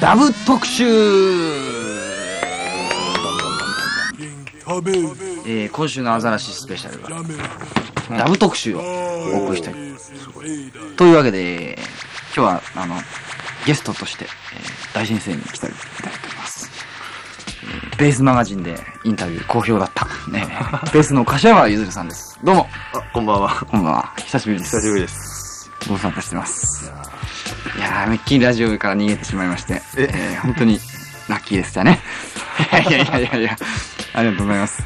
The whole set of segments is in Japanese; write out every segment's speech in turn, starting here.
ダブ特集えー、今週のアザラシスペシャルは、ダブ特集をお送りしたい。というわけで、今日は、あの、ゲストとして、えー、大先生に来ていただいております。えーベースマガジンでインタビュー好評だった。ね、ベースの柏原ゆずるさんです。どうも、あ、こんばんは。こんばんは。久しぶりです。久しぶりです。ご無沙汰してます。いやー、めっきりラジオから逃げてしまいまして、え？えー本当にラッキーでしたね。いやいやいやいやありがとうございます。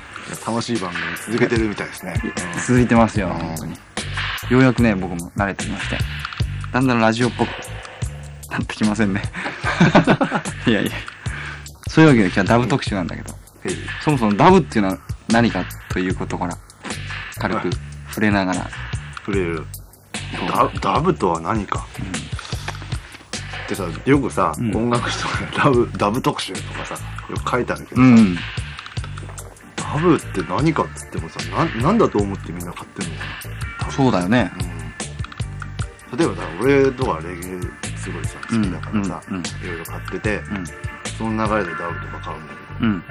楽しい番組続けてるみたいですね。続いてますよ、本当に。ようやくね、僕も慣れてきまして。だんだんラジオっぽくなってきませんね。いやいや。そういうわけで今日はダブ特集なんだけど、うん。そもそもダブっていうのは何かということから、軽く触れながら、触れる。ダダブとは何か？ってさ、よくさ、うん音楽誌とかでダブ、ダブ特集とかさ、よく書いてあるけどさ、うん。ダブって何かって言ってもさ、な、なんだと思ってみんな買ってんのかなそうだよね。うん。例えばさ、俺とかレゲエすごいさ、好きだからさ、うんうんいろいろ買ってて、うん。その流れでダブとか買うんだけど、うん。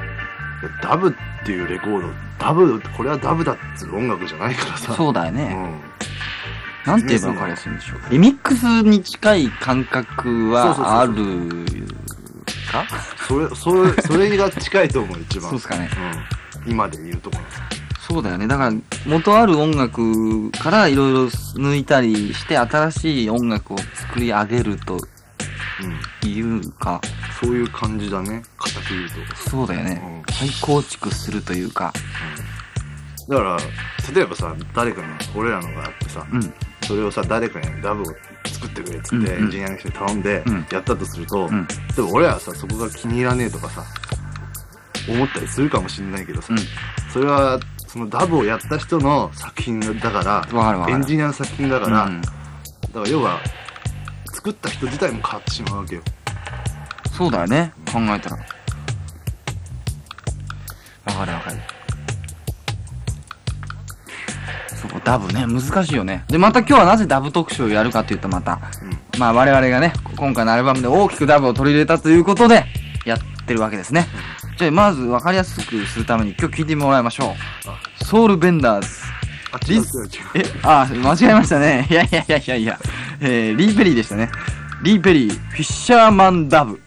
ダブっていうレコード、ダブ、これはダブだっつう音楽じゃないからさ。そうだよね。うん。なんて言えば分かりやすいんでしょう？か。リミックスに近い感覚はあるか？それ、それ、それが近いと思う、一番。そうっすかね。うん。今で言うところさ。そうだよね。だから、元ある音楽からいろいろ抜いたりして、新しい音楽を作り上げるとうん。いうか、そういう感じだね。形言うと。そうだよね。うん再構築するというか、だから、例えばさ、誰かに、俺らのがあってさ、うん。それをさ、誰かにダブを作ってくれっつって、エンジニアの人に頼んでうん、やったとすると、うん。でも俺らはさ、そこが気に入らねえとかさ、思ったりするかもしんないけどさ、うん。それは、そのダブをやった人の作品だから。エンジニアの作品だから、うんだから要は、作った人自体も変わってしまうわけよ。そうだよね。考えたら。わかるわかる。そう、ダブね、難しいよね。で、また今日はなぜダブ特集をやるかというとまた、うん。まあ我々がね、今回のアルバムで大きくダブを取り入れたということで、やってるわけですね。じゃあまず分かりやすくするために今日聞いてもらいましょう。ソウルベンダーズ。あ、違う違う違う。え、あ、間違えましたね。いやいやいやいやいや。えー、リー・ペリーでしたね。リー・ペリー、フィッシャーマン・ダブ。